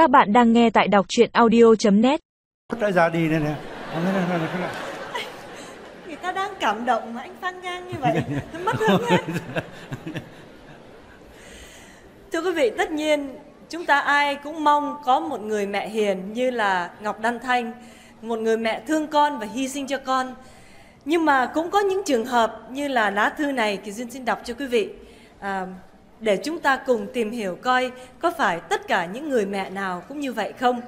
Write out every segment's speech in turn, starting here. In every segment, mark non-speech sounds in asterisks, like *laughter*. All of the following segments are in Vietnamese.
Các bạn đang nghe tại đọc chuyện audio.net đã ra đi đây nè. Người ta đang cảm động mà anh phang ngang như vậy. Mất hứng *laughs* hết. Thưa quý vị tất nhiên chúng ta ai cũng mong có một người mẹ hiền như là ngọc đan thanh một người mẹ thương con và hy sinh cho con. Nhưng mà cũng có những trường hợp như là lá thư này kỳ duyên xin đọc cho quý vị. À, để chúng ta cùng tìm hiểu coi có phải tất cả những người mẹ nào cũng như vậy không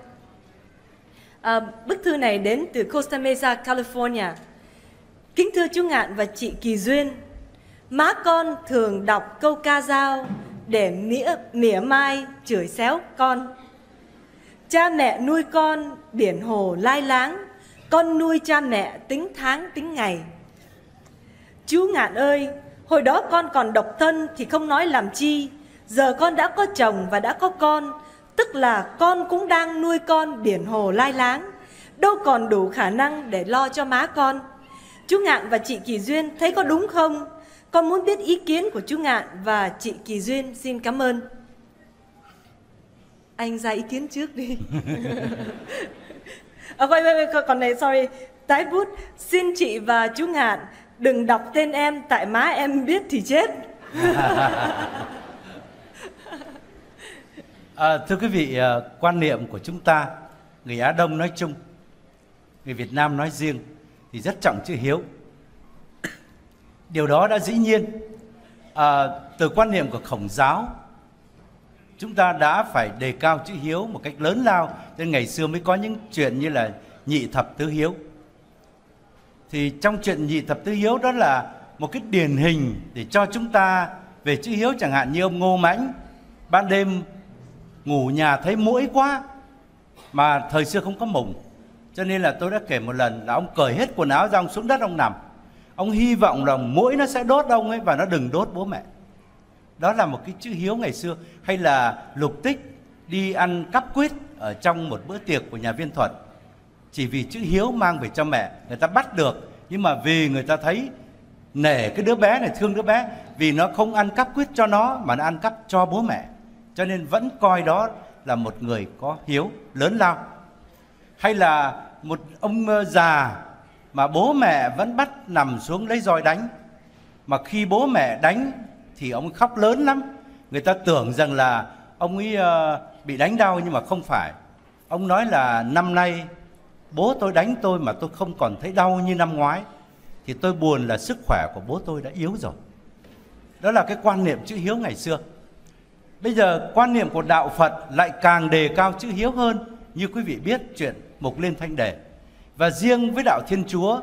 À, bức thư này đến từ Costa Mesa, California. Kính thưa chú Ngạn và chị Kỳ Duyên, má con thường đọc câu ca dao để mỉa, mỉa mai chửi xéo con. Cha mẹ nuôi con biển hồ lai láng, con nuôi cha mẹ tính tháng tính ngày. Chú Ngạn ơi, hồi đó con còn độc thân thì không nói làm chi, giờ con đã có chồng và đã có con, tức là con cũng đang nuôi con biển hồ lai láng, đâu còn đủ khả năng để lo cho má con. Chú Ngạn và chị Kỳ Duyên thấy có đúng không? Con muốn biết ý kiến của chú Ngạn và chị Kỳ Duyên xin cảm ơn. Anh ra ý kiến trước đi. *laughs* à, quay, quay, quay, còn này, sorry, tái bút. Xin chị và chú Ngạn đừng đọc tên em tại má em biết thì chết. *laughs* À, thưa quý vị, à, quan niệm của chúng ta, người Á Đông nói chung, người Việt Nam nói riêng, thì rất trọng chữ hiếu. Điều đó đã dĩ nhiên à, từ quan niệm của khổng giáo, chúng ta đã phải đề cao chữ hiếu một cách lớn lao. Nên ngày xưa mới có những chuyện như là nhị thập tứ hiếu. Thì trong chuyện nhị thập tứ hiếu đó là một cái điển hình để cho chúng ta về chữ hiếu chẳng hạn như ông Ngô Mãnh, ban đêm ngủ nhà thấy mũi quá mà thời xưa không có mùng. Cho nên là tôi đã kể một lần là ông cởi hết quần áo ra ông xuống đất ông nằm. Ông hy vọng là mũi nó sẽ đốt ông ấy và nó đừng đốt bố mẹ. Đó là một cái chữ hiếu ngày xưa. Hay là lục tích đi ăn cắp quýt ở trong một bữa tiệc của nhà viên thuật chỉ vì chữ hiếu mang về cho mẹ, người ta bắt được. Nhưng mà vì người ta thấy nể cái đứa bé này, thương đứa bé, vì nó không ăn cắp quyết cho nó, mà nó ăn cắp cho bố mẹ. Cho nên vẫn coi đó là một người có hiếu lớn lao. Hay là một ông ờ, già mà bố mẹ vẫn bắt nằm xuống lấy roi đánh. Mà khi bố mẹ đánh thì ông khóc lớn lắm. Người ta tưởng rằng là ông ấy ờ, bị đánh đau nhưng mà không phải. Ông nói là năm nay bố tôi đánh tôi mà tôi không còn thấy đau như năm ngoái, thì tôi buồn là sức khỏe của bố tôi đã yếu rồi đó là cái quan niệm chữ hiếu ngày xưa Bây giờ quan niệm của đạo Phật lại càng đề cao chữ hiếu hơn, như quý vị biết chuyện Mục Liên Thanh Đề. Và riêng với đạo Thiên Chúa,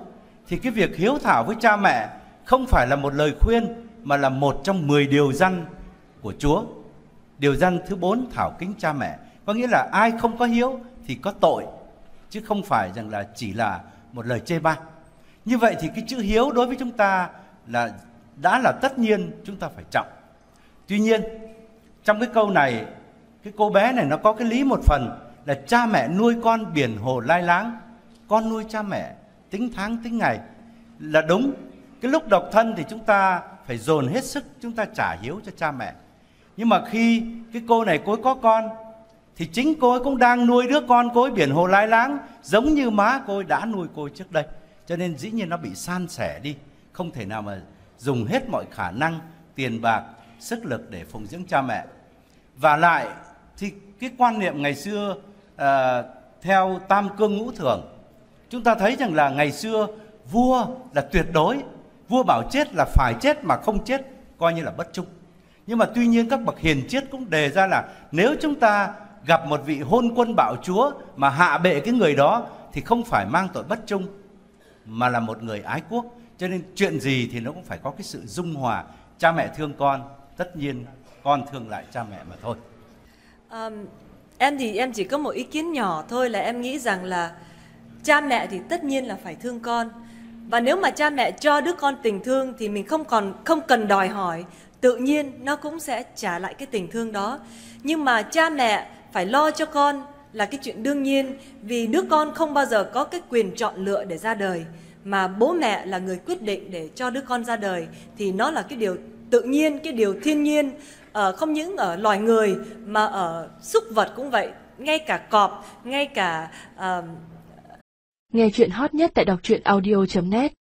thì cái việc hiếu thảo với cha mẹ không phải là một lời khuyên, mà là một trong 10 điều răn của Chúa. Điều răn thứ 4 thảo kính cha mẹ. Có nghĩa là ai không có hiếu thì có tội chứ không phải rằng là chỉ là một lời chê bai. Như vậy thì cái chữ hiếu đối với chúng ta là, đã là tất nhiên chúng ta phải trọng. Tuy nhiên, trong cái câu này, cái cô bé này nó có cái lý một phần là cha mẹ nuôi con biển hồ lai láng, con nuôi cha mẹ tính tháng tính ngày là đúng, cái lúc độc thân thì chúng ta phải dồn hết sức chúng ta trả hiếu cho cha mẹ nhưng mà khi cái cô này cô có con thì chính cô ấy cũng đang nuôi đứa con cô ấy biển hồ lai láng giống như má cô ấy đã nuôi cô ấy trước đây. Cho nên dĩ nhiên nó bị san sẻ đi. Không thể nào mà dùng hết mọi khả năng tiền bạc sức lực để phụng dưỡng cha mẹ. Và lại thì cái quan niệm ngày xưa à, theo tam cương ngũ thường chúng ta thấy rằng là ngày xưa vua là tuyệt đối vua bảo chết là phải chết mà không chết coi như là bất trung. Nhưng mà tuy nhiên các bậc hiền triết cũng đề ra là nếu chúng ta gặp một vị hôn quân bạo chúa mà hạ bệ cái người đó thì không phải mang tội bất trung mà là một người ái quốc. Cho nên chuyện gì thì nó cũng phải có cái sự dung hòa. Cha mẹ thương con tất nhiên con thương lại cha mẹ mà thôi. Um, em thì em chỉ có một ý kiến nhỏ thôi là em nghĩ rằng là cha mẹ thì tất nhiên là phải thương con. Và nếu mà cha mẹ cho đứa con tình thương thì mình không còn không cần đòi hỏi. Tự nhiên nó cũng sẽ trả lại cái tình thương đó. Nhưng mà cha mẹ phải lo cho con là cái chuyện đương nhiên vì đứa con không bao giờ có cái quyền chọn lựa để ra đời. Mà bố mẹ là người quyết định để cho đứa con ra đời thì nó là cái điều tự nhiên cái điều thiên nhiên ở không những ở loài người mà ở súc vật cũng vậy ngay cả cọp ngay cả uh, Nghe chuyện hot nhất tại đọc truyện audio.net